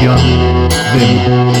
Afyon ve